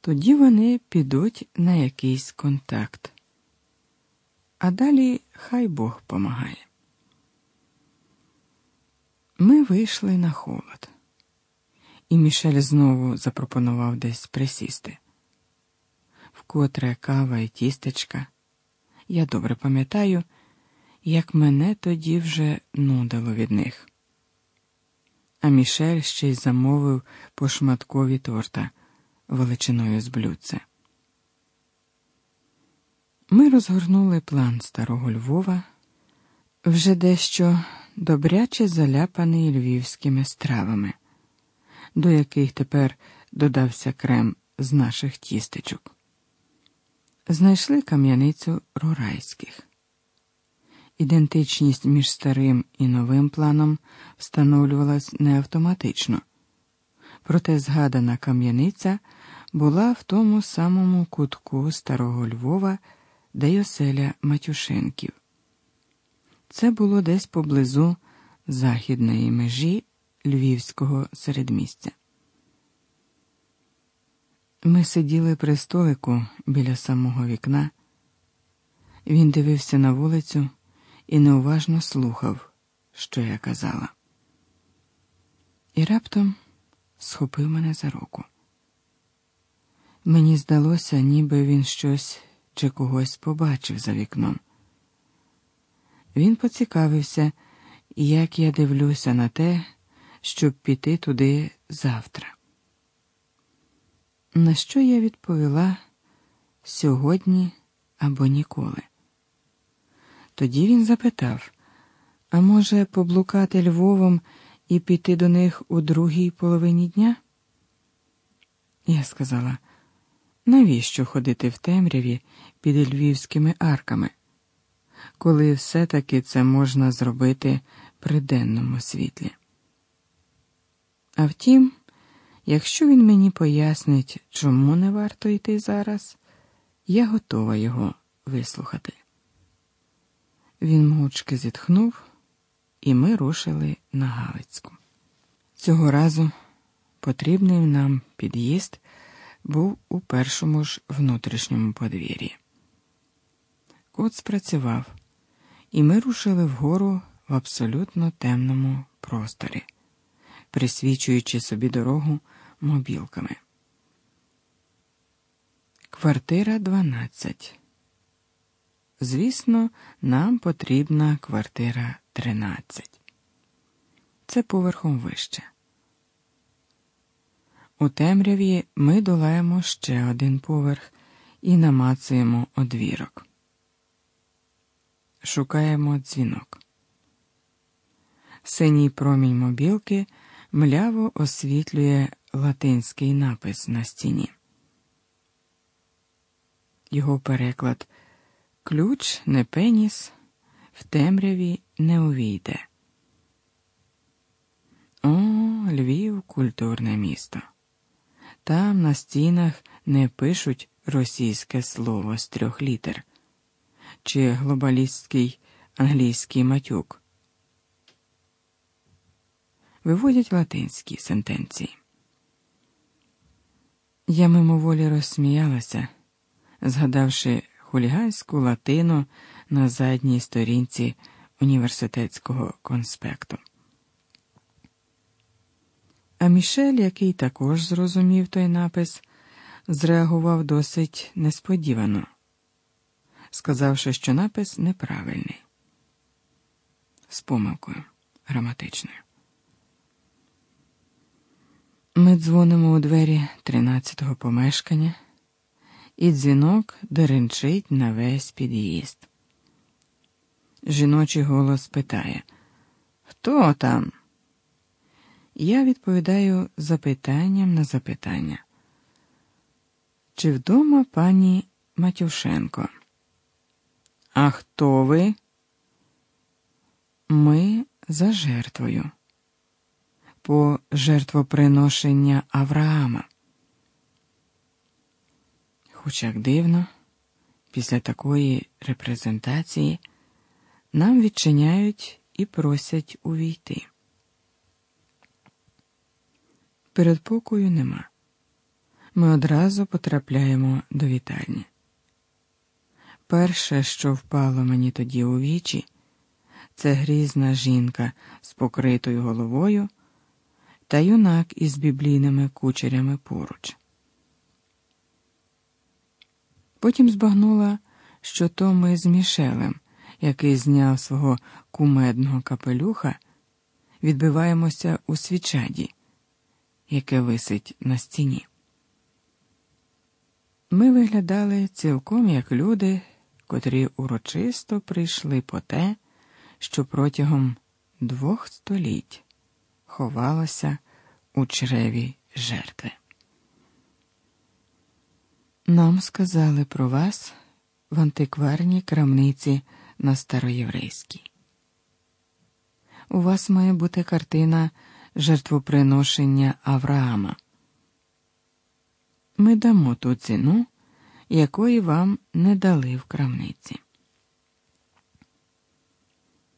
Тоді вони підуть на якийсь контакт. А далі хай Бог помагає. Ми вийшли на холод, і Мішель знову запропонував десь присісти. Вкотре кава і тістечка. Я добре пам'ятаю, як мене тоді вже нудило від них. А Мішель ще й замовив по шматкові торта величиною з блюдце. Ми розгорнули план старого Львова, вже дещо добряче заляпаний львівськими стравами, до яких тепер додався крем з наших тістечок. Знайшли кам'яницю рурайських. Ідентичність між старим і новим планом встановлювалась не автоматично, проте згадана кам'яниця була в тому самому кутку старого Львова, де й оселя Матюшенків. Це було десь поблизу західної межі львівського середмістя. Ми сиділи при столику біля самого вікна. Він дивився на вулицю і неуважно слухав, що я казала. І раптом схопив мене за руку. Мені здалося, ніби він щось чи когось побачив за вікном. Він поцікавився, як я дивлюся на те, щоб піти туди завтра. На що я відповіла сьогодні або ніколи? Тоді він запитав, а може, поблукати Львовом і піти до них у другій половині дня? Я сказала, навіщо ходити в темряві під львівськими арками, коли все-таки це можна зробити при денному світлі? А втім, якщо він мені пояснить, чому не варто йти зараз, я готова його вислухати. Він мовчки зітхнув, і ми рушили на Галицьку. Цього разу потрібний нам під'їзд був у першому ж внутрішньому подвір'ї. Кот спрацював, і ми рушили вгору в абсолютно темному просторі, присвічуючи собі дорогу мобілками. Квартира 12. Звісно, нам потрібна квартира 13. Це поверхом вище. У темряві ми долаємо ще один поверх і намацуємо одвірок. Шукаємо дзвінок. Синій промінь мобілки мляво освітлює латинський напис на стіні. Його переклад Ключ не пеніс, в темряві не увійде. О, Львів культурне місто. Там на стінах не пишуть російське слово з трьох літер чи глобалістський англійський матюк. Виводять латинські сентенції. Я мимоволі розсміялася, згадавши хуліганську латину на задній сторінці університетського конспекту. А Мішель, який також зрозумів той напис, зреагував досить несподівано, сказавши, що напис неправильний, з помилкою граматичною. Ми дзвонимо у двері тринадцятого помешкання і дзвінок деренчить на весь під'їзд. Жіночий голос питає Хто там? Я відповідаю запитанням на запитання. Чи вдома пані Матюшенко? А хто ви? Ми за жертвою. По жертвоприношення Авраама. Хоч як дивно, після такої репрезентації нам відчиняють і просять увійти. Передпокою нема. ми одразу потрапляємо до вітальні. Перше, що впало мені тоді у вічі, це грізна жінка з покритою головою та юнак із біблійними кучерями поруч. Потім збагнула, що то ми з Мішелем, який зняв свого кумедного капелюха, відбиваємося у свічаді, яке висить на стіні. Ми виглядали цілком як люди, котрі урочисто прийшли по те, що протягом двох століть ховалося у чреві жертви. Нам сказали про вас в антикварній крамниці на староєврейській. У вас має бути картина жертвоприношення Авраама. Ми дамо ту ціну, якої вам не дали в крамниці.